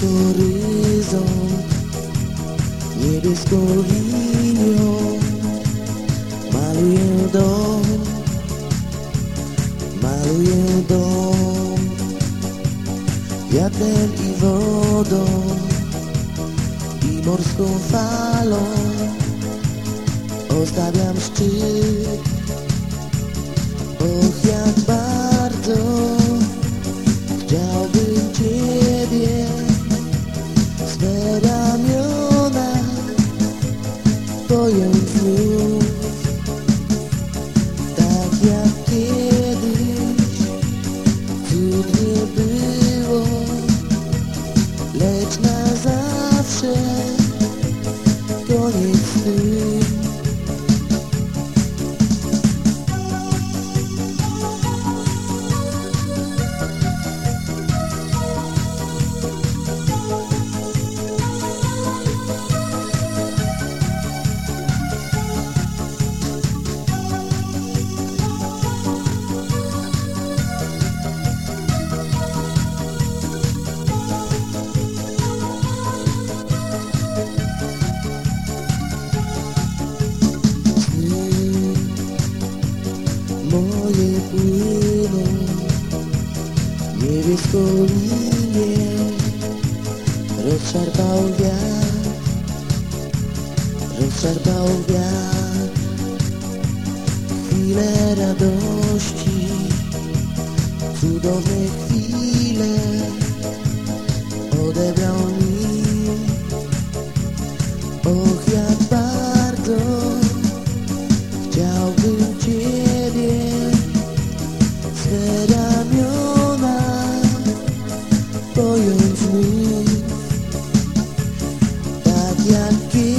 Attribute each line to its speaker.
Speaker 1: horyzont niebieską linią maluję dom, maluję dom wiatrem i wodą i morską falą Ostawiam szczyt. Och, Pojąć znów Tak jak kiedyś Cudnie było Lecz na zawsze płyną niebieską linię rozszarpał wiatr rozszarpał wiatr chwile radości cudowne chwile Tak